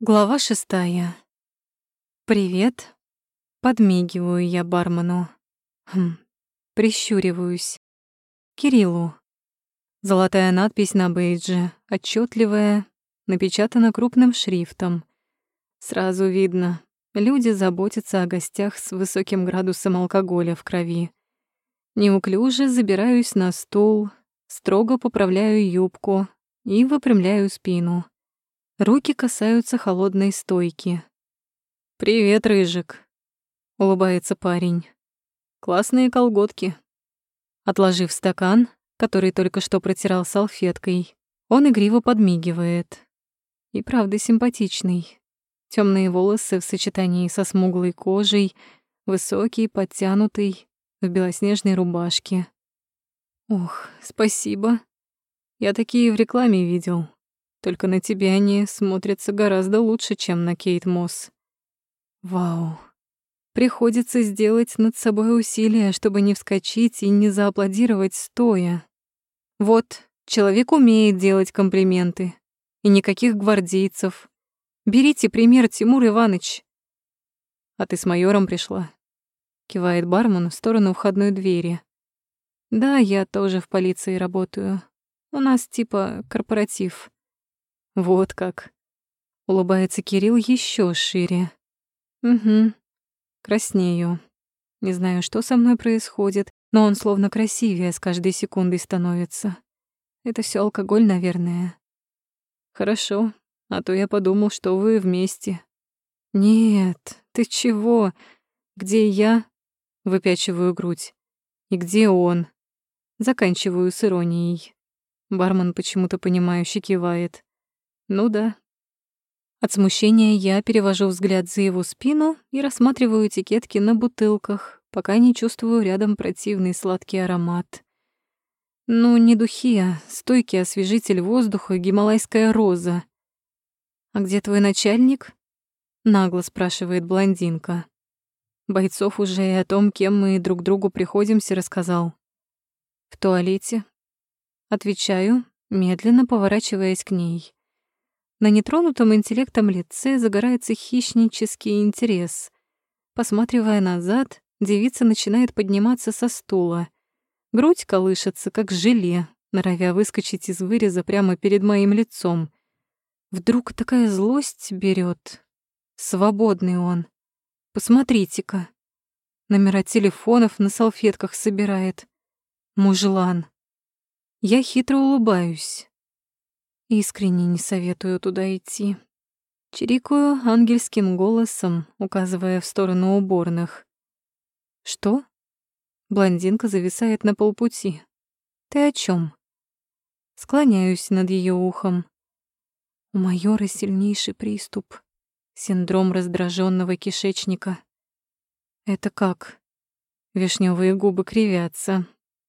Глава шестая. «Привет». Подмигиваю я бармену. Хм, прищуриваюсь. Кириллу. Золотая надпись на бейдже, отчетливая, напечатана крупным шрифтом. Сразу видно, люди заботятся о гостях с высоким градусом алкоголя в крови. Неуклюже забираюсь на стул, строго поправляю юбку и выпрямляю спину. Руки касаются холодной стойки. «Привет, Рыжик», — улыбается парень. «Классные колготки». Отложив стакан, который только что протирал салфеткой, он игриво подмигивает. И правда симпатичный. Темные волосы в сочетании со смуглой кожей, высокий, подтянутый, в белоснежной рубашке. Ох, спасибо. Я такие в рекламе видел. Только на тебе они смотрятся гораздо лучше, чем на Кейт Мосс. Вау. Приходится сделать над собой усилия, чтобы не вскочить и не зааплодировать стоя. Вот, человек умеет делать комплименты. И никаких гвардейцев. Берите пример, Тимур Иванович. А ты с майором пришла? Кивает бармен в сторону входной двери. Да, я тоже в полиции работаю. У нас типа корпоратив. Вот как. Улыбается Кирилл еще шире. Угу. Краснею. Не знаю, что со мной происходит, но он словно красивее с каждой секундой становится. Это все алкоголь, наверное. Хорошо, а то я подумал, что вы вместе. Нет, ты чего? Где я? Выпячиваю грудь. И где он? Заканчиваю с иронией. Бармен почему-то понимающе кивает. Ну да. От смущения я перевожу взгляд за его спину и рассматриваю этикетки на бутылках, пока не чувствую рядом противный сладкий аромат. Ну, не духи, а стойкий освежитель воздуха гималайская роза. «А где твой начальник?» — нагло спрашивает блондинка. Бойцов уже и о том, кем мы друг другу приходимся, рассказал. «В туалете?» Отвечаю, медленно поворачиваясь к ней. На нетронутом интеллектом лице загорается хищнический интерес. Посматривая назад, девица начинает подниматься со стула. Грудь колышется, как желе, норовя выскочить из выреза прямо перед моим лицом. Вдруг такая злость берет. Свободный он. Посмотрите-ка. Номера телефонов на салфетках собирает. Мужлан. Я хитро улыбаюсь. Искренне не советую туда идти. Чирикаю ангельским голосом, указывая в сторону уборных. «Что?» Блондинка зависает на полпути. «Ты о чем? Склоняюсь над ее ухом. У майора сильнейший приступ. Синдром раздраженного кишечника. Это как? Вишневые губы кривятся.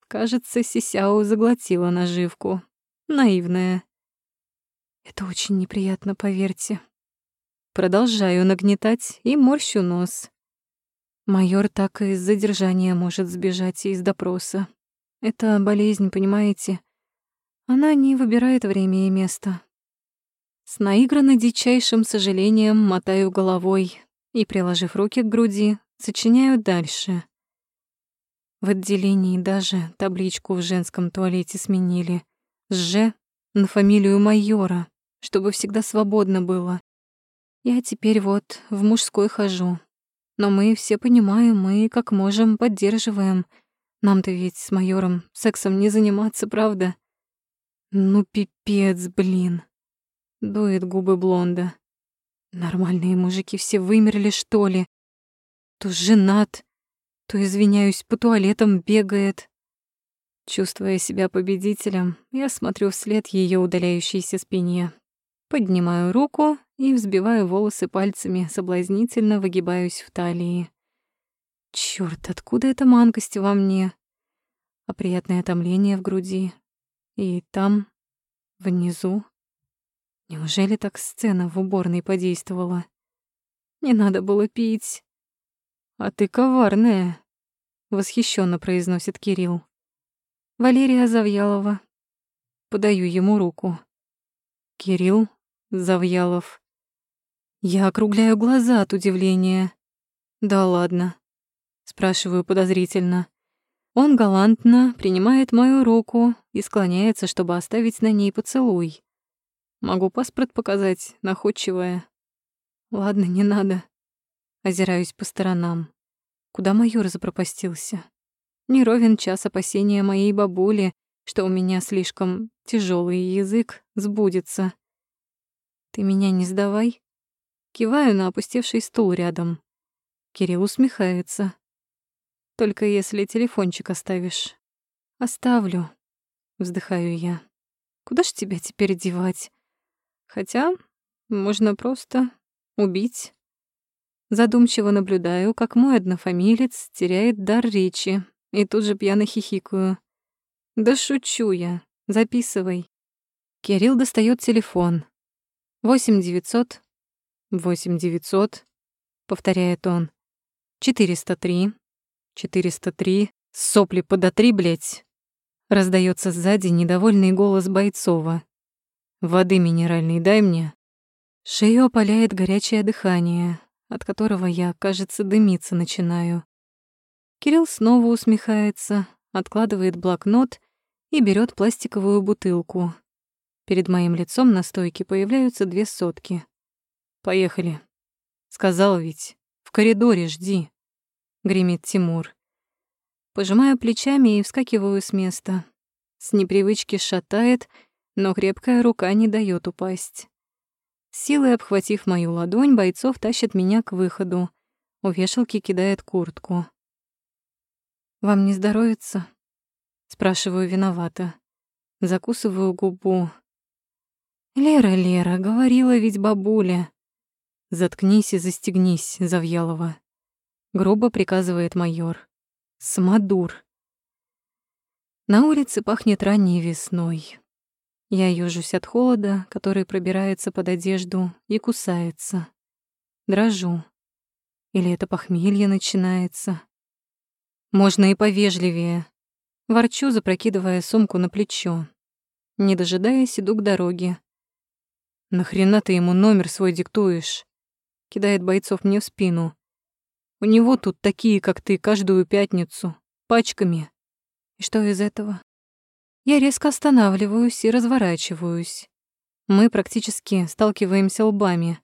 Кажется, Сисяо заглотила наживку. Наивная. Это очень неприятно, поверьте. Продолжаю нагнетать и морщу нос. Майор так и из задержания может сбежать из допроса. Это болезнь, понимаете? Она не выбирает время и место. С наигранно дичайшим сожалением мотаю головой и, приложив руки к груди, сочиняю дальше. В отделении даже табличку в женском туалете сменили «Ж» на фамилию майора чтобы всегда свободно было. Я теперь вот в мужской хожу. Но мы все понимаем, мы как можем поддерживаем. Нам-то ведь с майором сексом не заниматься, правда? Ну, пипец, блин. Дует губы блонда. Нормальные мужики все вымерли, что ли? То женат, то, извиняюсь, по туалетам бегает. Чувствуя себя победителем, я смотрю вслед ее удаляющейся спине. Поднимаю руку и взбиваю волосы пальцами, соблазнительно выгибаюсь в талии. Чёрт, откуда эта манкость во мне? А приятное томление в груди. И там, внизу. Неужели так сцена в уборной подействовала? Не надо было пить. А ты коварная, восхищенно произносит Кирилл. Валерия Завьялова. Подаю ему руку. Кирилл Завьялов. Я округляю глаза от удивления. «Да ладно», — спрашиваю подозрительно. Он галантно принимает мою руку и склоняется, чтобы оставить на ней поцелуй. Могу паспорт показать, находчивая. Ладно, не надо. Озираюсь по сторонам. Куда майор запропастился? Не ровен час опасения моей бабули, что у меня слишком тяжелый язык сбудется. Ты меня не сдавай. Киваю на опустевший стул рядом. Кирилл усмехается. Только если телефончик оставишь. Оставлю, вздыхаю я. Куда ж тебя теперь девать? Хотя можно просто убить. Задумчиво наблюдаю, как мой однофамилец теряет дар речи, и тут же пьяно хихикаю. Да шучу я. Записывай. Кирилл достает телефон. Восемь девятьсот. Восемь девятьсот. Повторяет он. Четыреста три. Четыреста три. Сопли подотри, блядь. Раздается сзади недовольный голос Бойцова. Воды минеральной дай мне. Шею опаляет горячее дыхание, от которого я, кажется, дымиться начинаю. Кирилл снова усмехается, откладывает блокнот и берет пластиковую бутылку. Перед моим лицом на стойке появляются две сотки. «Поехали». «Сказал ведь. В коридоре жди», — гремит Тимур. Пожимаю плечами и вскакиваю с места. С непривычки шатает — но крепкая рука не дает упасть. Силой обхватив мою ладонь, бойцов тащит меня к выходу. У вешалки кидает куртку. «Вам не здоровится?» Спрашиваю виновата. Закусываю губу. «Лера, Лера, говорила ведь бабуля». «Заткнись и застегнись, Завьялова», — грубо приказывает майор. «Самодур». На улице пахнет ранней весной. Я ёжусь от холода, который пробирается под одежду и кусается. Дрожу. Или это похмелье начинается? Можно и повежливее. Ворчу, запрокидывая сумку на плечо. Не дожидаясь, иду к дороге. «Нахрена ты ему номер свой диктуешь?» Кидает бойцов мне в спину. «У него тут такие, как ты, каждую пятницу. Пачками. И что из этого? Я резко останавливаюсь и разворачиваюсь. Мы практически сталкиваемся лбами.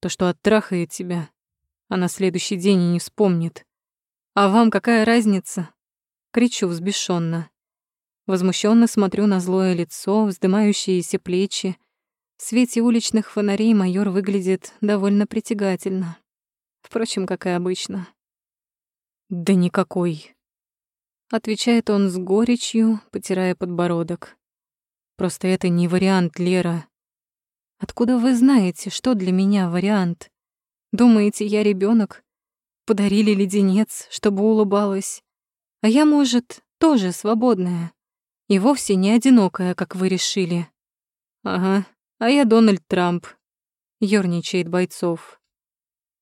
То, что оттрахает тебя, а на следующий день и не вспомнит. А вам какая разница? Кричу взбешенно. Возмущенно смотрю на злое лицо, вздымающиеся плечи. В свете уличных фонарей майор выглядит довольно притягательно. Впрочем, как и обычно. Да никакой. Отвечает он с горечью, потирая подбородок. Просто это не вариант, Лера. Откуда вы знаете, что для меня вариант? Думаете, я ребенок? Подарили леденец, чтобы улыбалась. А я, может, тоже свободная. И вовсе не одинокая, как вы решили. Ага, а я Дональд Трамп. Ёрничает бойцов.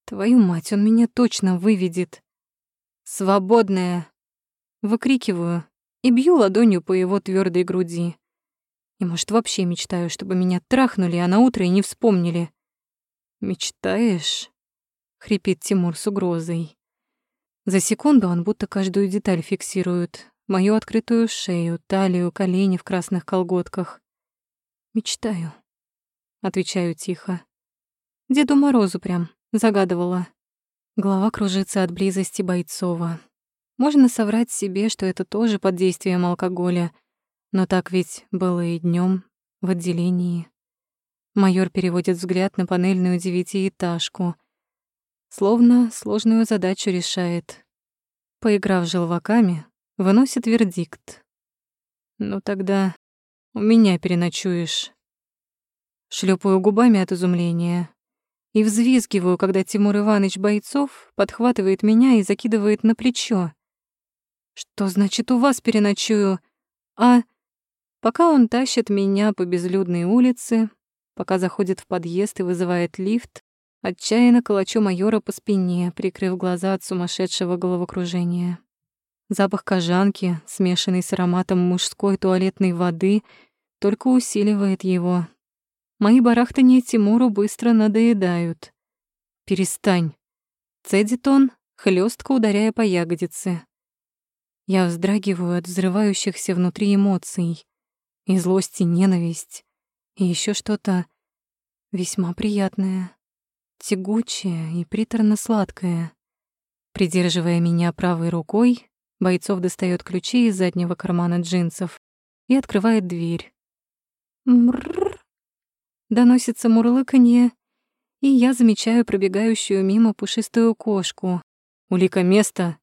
Твою мать, он меня точно выведет. Свободная, Выкрикиваю и бью ладонью по его твердой груди. И, может, вообще мечтаю, чтобы меня трахнули, а на утро и не вспомнили. «Мечтаешь?» — хрипит Тимур с угрозой. За секунду он будто каждую деталь фиксирует. Мою открытую шею, талию, колени в красных колготках. «Мечтаю», — отвечаю тихо. Деду Морозу прям загадывала. Голова кружится от близости Бойцова. Можно соврать себе, что это тоже под действием алкоголя, но так ведь было и днем в отделении. Майор переводит взгляд на панельную девятиэтажку, словно сложную задачу решает. Поиграв желваками, выносит вердикт. «Ну тогда у меня переночуешь». Шлепаю губами от изумления и взвизгиваю, когда Тимур Иванович Бойцов подхватывает меня и закидывает на плечо. Что значит у вас переночую? А пока он тащит меня по безлюдной улице, пока заходит в подъезд и вызывает лифт, отчаянно колочу майора по спине, прикрыв глаза от сумасшедшего головокружения. Запах кожанки, смешанный с ароматом мужской туалетной воды, только усиливает его. Мои барахтания Тимуру быстро надоедают. «Перестань», — цедит он, хлестко ударяя по ягодице. Я вздрагиваю от взрывающихся внутри эмоций. И злость, и ненависть. И еще что-то весьма приятное, тягучее и приторно-сладкое. Придерживая меня правой рукой, Бойцов достает ключи из заднего кармана джинсов и открывает дверь. Мрррр. Доносится мурлыканье, и я замечаю пробегающую мимо пушистую кошку. Улика места.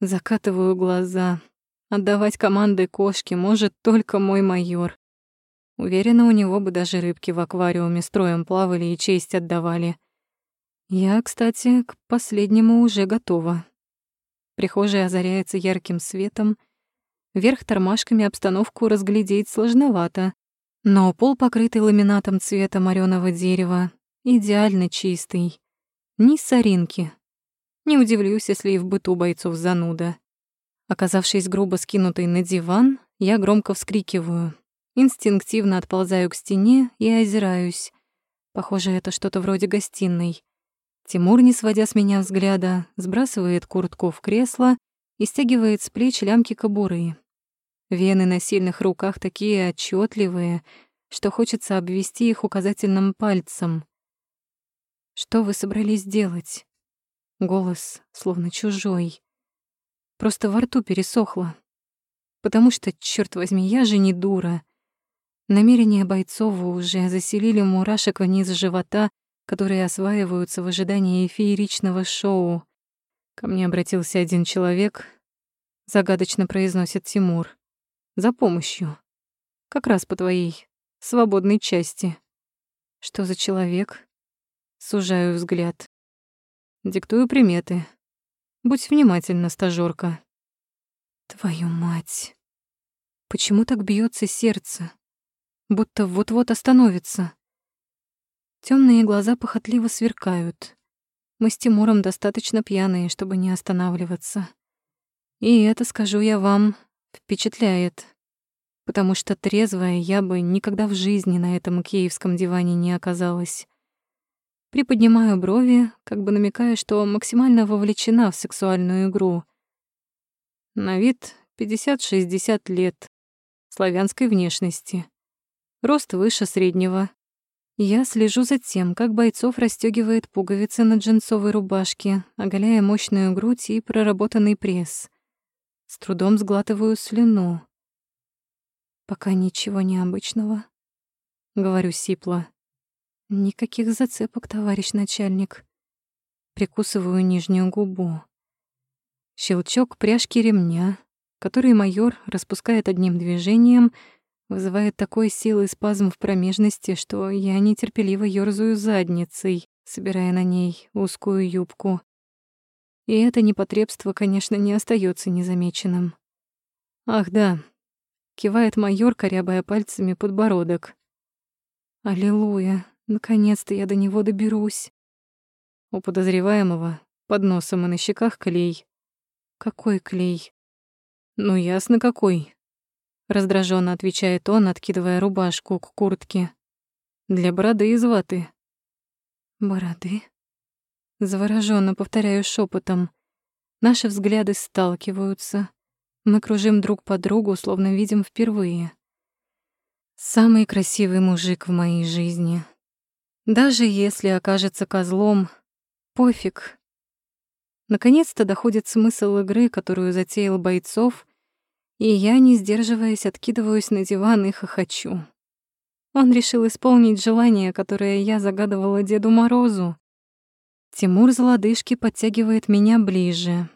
Закатываю глаза. Отдавать команды кошке может только мой майор. Уверена, у него бы даже рыбки в аквариуме строем плавали и честь отдавали. Я, кстати, к последнему уже готова. Прихожая озаряется ярким светом. Вверх тормашками обстановку разглядеть сложновато, но пол, покрытый ламинатом цвета морёного дерева, идеально чистый. Ни соринки. Не удивлюсь, если и в быту бойцов зануда. Оказавшись грубо скинутой на диван, я громко вскрикиваю. Инстинктивно отползаю к стене и озираюсь. Похоже, это что-то вроде гостиной. Тимур, не сводя с меня взгляда, сбрасывает куртку в кресло и стягивает с плеч лямки кобуры. Вены на сильных руках такие отчетливые, что хочется обвести их указательным пальцем. «Что вы собрались делать?» Голос словно чужой. Просто во рту пересохло. Потому что, черт возьми, я же не дура. Намерения Бойцова уже заселили мурашек вниз живота, которые осваиваются в ожидании фееричного шоу. Ко мне обратился один человек, загадочно произносит Тимур, за помощью. Как раз по твоей свободной части. Что за человек? Сужаю взгляд. Диктую приметы. Будь внимательна, стажёрка. Твою мать. Почему так бьется сердце? Будто вот-вот остановится. Темные глаза похотливо сверкают. Мы с Тимуром достаточно пьяные, чтобы не останавливаться. И это, скажу я вам, впечатляет. Потому что трезвая я бы никогда в жизни на этом киевском диване не оказалась. Приподнимаю брови, как бы намекая, что максимально вовлечена в сексуальную игру. На вид 50-60 лет, славянской внешности. Рост выше среднего, я слежу за тем, как бойцов расстёгивает пуговицы на джинсовой рубашке, оголяя мощную грудь и проработанный пресс. С трудом сглатываю слюну. Пока ничего необычного. Говорю сипло. Никаких зацепок, товарищ начальник. Прикусываю нижнюю губу. Щелчок пряжки ремня, который майор распускает одним движением — вызывает такой силы спазм в промежности, что я нетерпеливо ёрзаю задницей, собирая на ней узкую юбку. И это непотребство, конечно, не остается незамеченным. «Ах, да», — кивает майор, корябая пальцами подбородок. «Аллилуйя, наконец-то я до него доберусь». У подозреваемого под носом и на щеках клей. Какой клей? Ну, ясно, какой. Раздраженно отвечает он, откидывая рубашку к куртке. Для бороды из ваты. Бороды? Завороженно повторяю шепотом. Наши взгляды сталкиваются. Мы кружим друг по другу, словно видим впервые. Самый красивый мужик в моей жизни. Даже если окажется козлом, пофиг. Наконец-то доходит смысл игры, которую затеял Бойцов, и я, не сдерживаясь, откидываюсь на диван и хохочу. Он решил исполнить желание, которое я загадывала Деду Морозу. Тимур за лодыжки подтягивает меня ближе.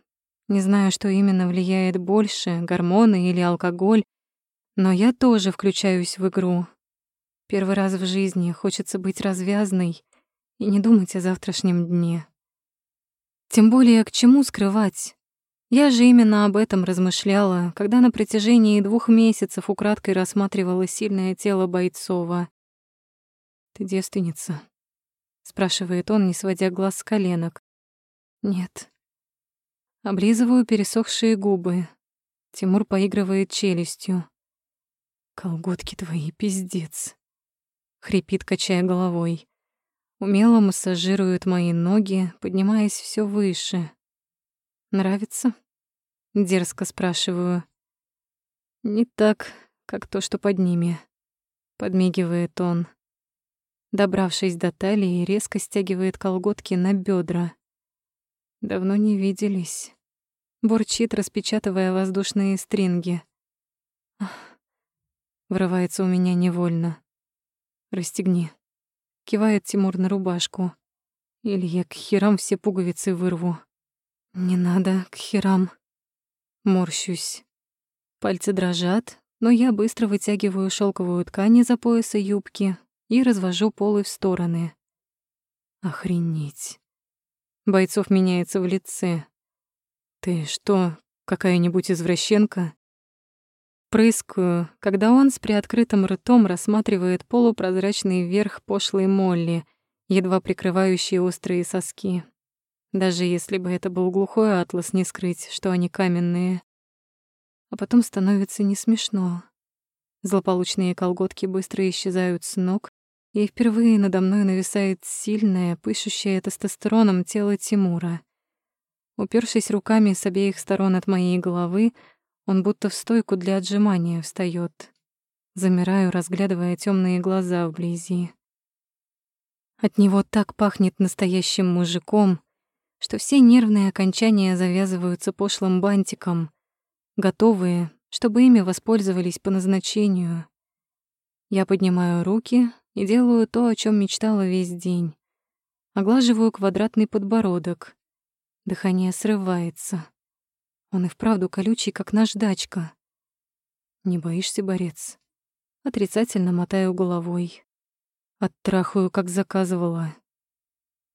Не знаю, что именно влияет больше, гормоны или алкоголь, но я тоже включаюсь в игру. Первый раз в жизни хочется быть развязной и не думать о завтрашнем дне. Тем более, к чему скрывать? Я же именно об этом размышляла, когда на протяжении двух месяцев украдкой рассматривала сильное тело Бойцова. «Ты девственница?» — спрашивает он, не сводя глаз с коленок. «Нет». Облизываю пересохшие губы. Тимур поигрывает челюстью. «Колготки твои, пиздец». хрипит, качая головой. Умело массажирует мои ноги, поднимаясь все выше. «Нравится?» — дерзко спрашиваю. «Не так, как то, что под ними», — подмигивает он. Добравшись до талии, резко стягивает колготки на бедра. Давно не виделись. Бурчит, распечатывая воздушные стринги. Врывается у меня невольно. «Расстегни». Кивает Тимур на рубашку. Или я к херам все пуговицы вырву. Не надо, к херам. Морщусь. Пальцы дрожат, но я быстро вытягиваю шелковую ткань из-за пояса юбки и развожу полы в стороны. Охренеть. Бойцов меняется в лице. Ты что, какая-нибудь извращенка? Прыскаю, когда он с приоткрытым ртом рассматривает полупрозрачный верх пошлой Молли, едва прикрывающий острые соски. Даже если бы это был глухой атлас, не скрыть, что они каменные. А потом становится не смешно. Злополучные колготки быстро исчезают с ног, и впервые надо мной нависает сильное, пышущее тестостероном тело Тимура. Упершись руками с обеих сторон от моей головы, он будто в стойку для отжимания встаёт. Замираю, разглядывая тёмные глаза вблизи. От него так пахнет настоящим мужиком, что все нервные окончания завязываются пошлым бантиком, готовые, чтобы ими воспользовались по назначению. Я поднимаю руки и делаю то, о чём мечтала весь день. Оглаживаю квадратный подбородок. Дыхание срывается. Он и вправду колючий, как наждачка. Не боишься, борец? Отрицательно мотаю головой. Оттрахаю, как заказывала.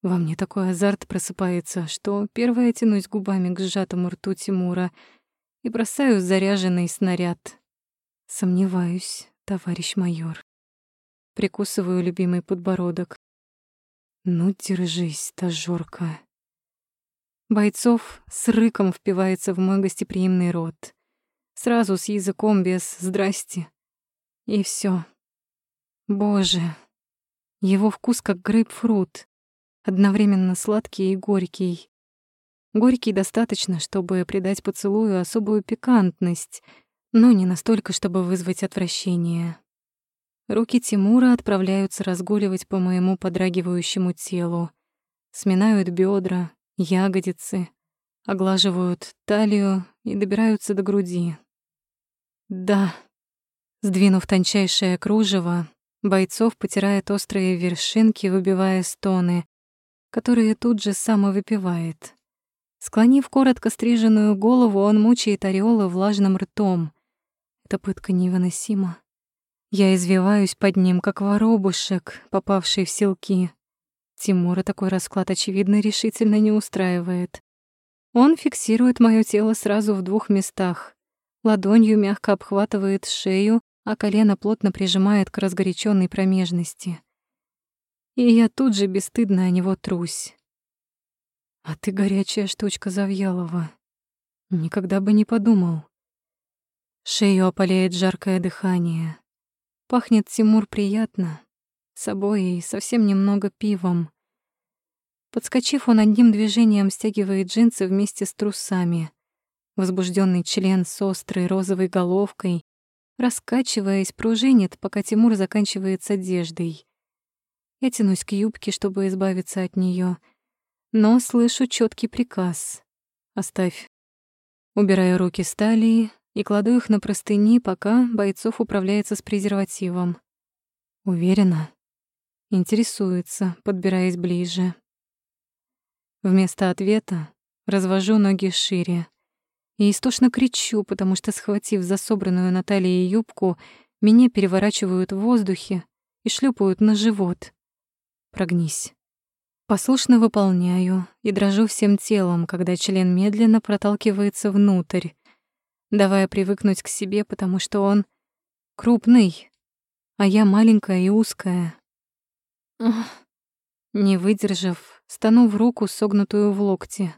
Во мне такой азарт просыпается, что первая тянусь губами к сжатому рту Тимура и бросаю заряженный снаряд. Сомневаюсь, товарищ майор. Прикусываю любимый подбородок. Ну, держись, стажёрка. Бойцов с рыком впивается в мой гостеприимный рот. Сразу с языком без «здрасте». И все. Боже, его вкус как грейпфрут, одновременно сладкий и горький. Горький достаточно, чтобы придать поцелую особую пикантность, но не настолько, чтобы вызвать отвращение. Руки Тимура отправляются разгуливать по моему подрагивающему телу, сминают бедра, ягодицы, оглаживают талию и добираются до груди. Да, сдвинув тончайшее кружево, бойцов потирает острые вершинки, выбивая стоны, которые тут же самовыпивает. Склонив коротко стриженную голову, он мучает ореола влажным ртом. Эта пытка невыносима. Я извиваюсь под ним, как воробушек, попавший в селки. Тимура такой расклад, очевидно, решительно не устраивает. Он фиксирует моё тело сразу в двух местах. Ладонью мягко обхватывает шею, а колено плотно прижимает к разгоряченной промежности. И я тут же бесстыдно о него трусь. «А ты горячая штучка, Завьялова. Никогда бы не подумал». Шею опаляет жаркое дыхание. Пахнет Тимур приятно, собой и совсем немного пивом. Подскочив, он одним движением стягивает джинсы вместе с трусами. Возбужденный член с острой розовой головкой, раскачиваясь, пружинит, пока Тимур заканчивает с одеждой. Я тянусь к юбке, чтобы избавиться от нее, но слышу четкий приказ. «Оставь». Убираю руки с талии и кладу их на простыни, пока бойцов управляется с презервативом. Уверена. Интересуется, подбираясь ближе. Вместо ответа развожу ноги шире и истошно кричу, потому что, схватив за собранную на юбку, меня переворачивают в воздухе и шлепают на живот. Прогнись. Послушно выполняю и дрожу всем телом, когда член медленно проталкивается внутрь, давая привыкнуть к себе, потому что он крупный, а я маленькая и узкая. Не выдержав, стану в руку, согнутую в локте.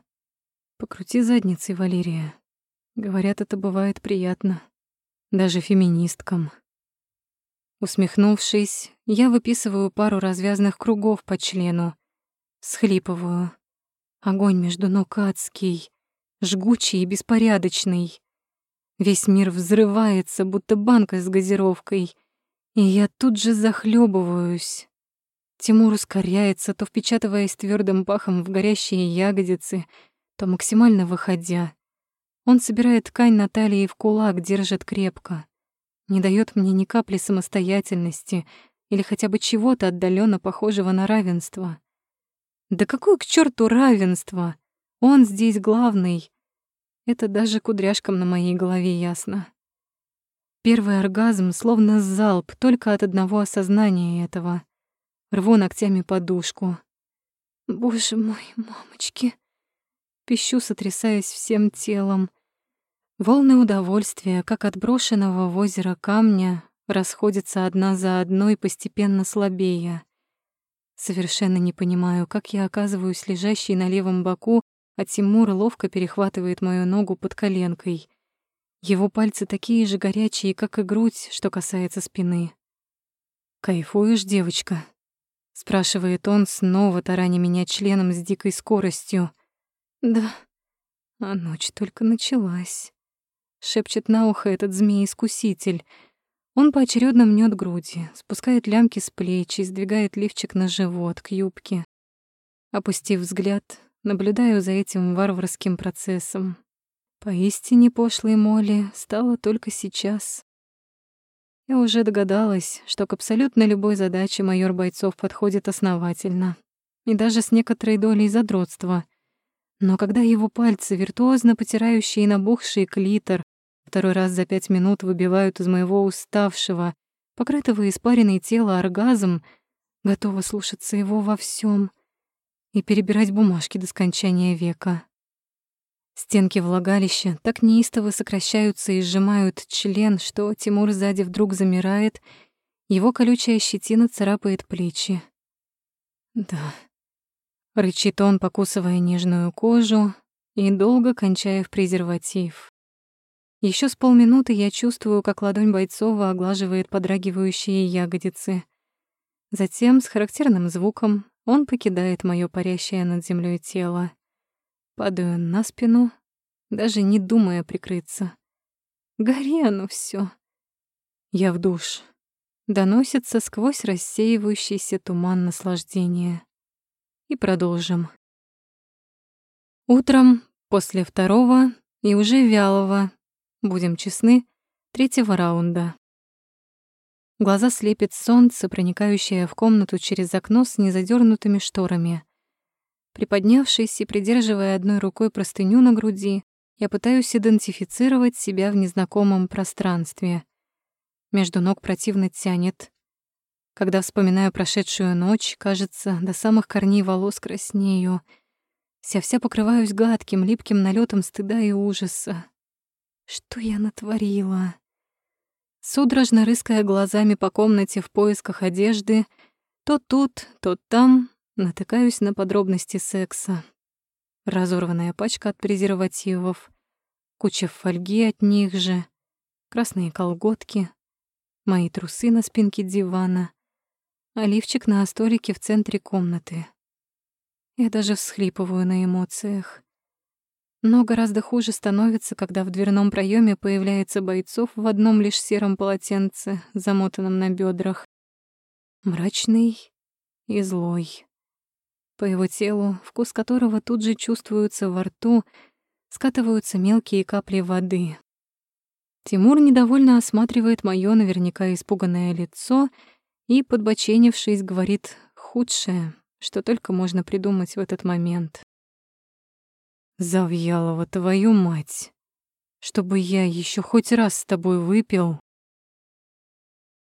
Покрути задницей, Валерия. Говорят, это бывает приятно. Даже феминисткам. Усмехнувшись, я выписываю пару развязных кругов по члену. Схлипываю. Огонь между ног адский, жгучий и беспорядочный. Весь мир взрывается, будто банка с газировкой, и я тут же захлебываюсь. Тимур ускоряется, то впечатываясь твердым пахом в горящие ягодицы, то максимально выходя. Он собирает ткань на талии в кулак, держит крепко. Не дает мне ни капли самостоятельности или хотя бы чего-то отдаленно похожего на равенство. Да какое к черту равенство? Он здесь главный. Это даже кудряшкам на моей голове ясно. Первый оргазм словно залп только от одного осознания этого. Рву ногтями подушку. Боже мой, мамочки. Пищу, сотрясаясь всем телом. Волны удовольствия, как от брошенного в озеро камня, расходятся одна за одной, постепенно слабея. Совершенно не понимаю, как я оказываюсь лежащей на левом боку, а Тимур ловко перехватывает мою ногу под коленкой. Его пальцы такие же горячие, как и грудь, что касается спины. «Кайфуешь, девочка?» — спрашивает он, снова тараня меня членом с дикой скоростью. «Да, а ночь только началась», — шепчет на ухо этот змей-искуситель. Он поочередно мнет груди, спускает лямки с плеч и сдвигает лифчик на живот, к юбке. Опустив взгляд, наблюдаю за этим варварским процессом. Поистине пошлой Молли стало только сейчас. Я уже догадалась, что к абсолютно любой задаче майор Бойцов подходит основательно, и даже с некоторой долей задротства. Но когда его пальцы, виртуозно потирающие набухший клитор, второй раз за пять минут выбивают из моего уставшего, покрытого испаренной тела оргазм, готова слушаться его во всем и перебирать бумажки до скончания века. Стенки влагалища так неистово сокращаются и сжимают член, что Тимур сзади вдруг замирает, его колючая щетина царапает плечи. «Да», — рычит он, покусывая нежную кожу и долго кончая в презерватив. Еще с полминуты я чувствую, как ладонь Бойцова оглаживает подрагивающие ягодицы. Затем, с характерным звуком, он покидает моё парящее над землей тело. Падаю на спину, даже не думая прикрыться. Гори оно всё. Я в душ. Доносится сквозь рассеивающийся туман наслаждения. И продолжим. Утром, после второго и уже вялого, будем честны, третьего раунда. Глаза слепит солнце, проникающее в комнату через окно с незадернутыми шторами. Приподнявшись и придерживая одной рукой простыню на груди, я пытаюсь идентифицировать себя в незнакомом пространстве. Между ног противно тянет. Когда вспоминаю прошедшую ночь, кажется, до самых корней волос краснею. Вся-вся покрываюсь гадким, липким налетом стыда и ужаса. Что я натворила? Судорожно рыская глазами по комнате в поисках одежды, то тут, то там Натыкаюсь на подробности секса. Разорванная пачка от презервативов, куча фольги от них же, красные колготки, мои трусы на спинке дивана, оливчик на столике в центре комнаты. Я даже всхлипываю на эмоциях. Но гораздо хуже становится, когда в дверном проеме появляется бойцов в одном лишь сером полотенце, замотанном на бедрах. Мрачный и злой. По его телу, вкус которого тут же чувствуется во рту, скатываются мелкие капли воды. Тимур недовольно осматривает моё наверняка испуганное лицо и, подбоченившись, говорит худшее, что только можно придумать в этот момент. «Завьялова, твою мать! Чтобы я ещё хоть раз с тобой выпил,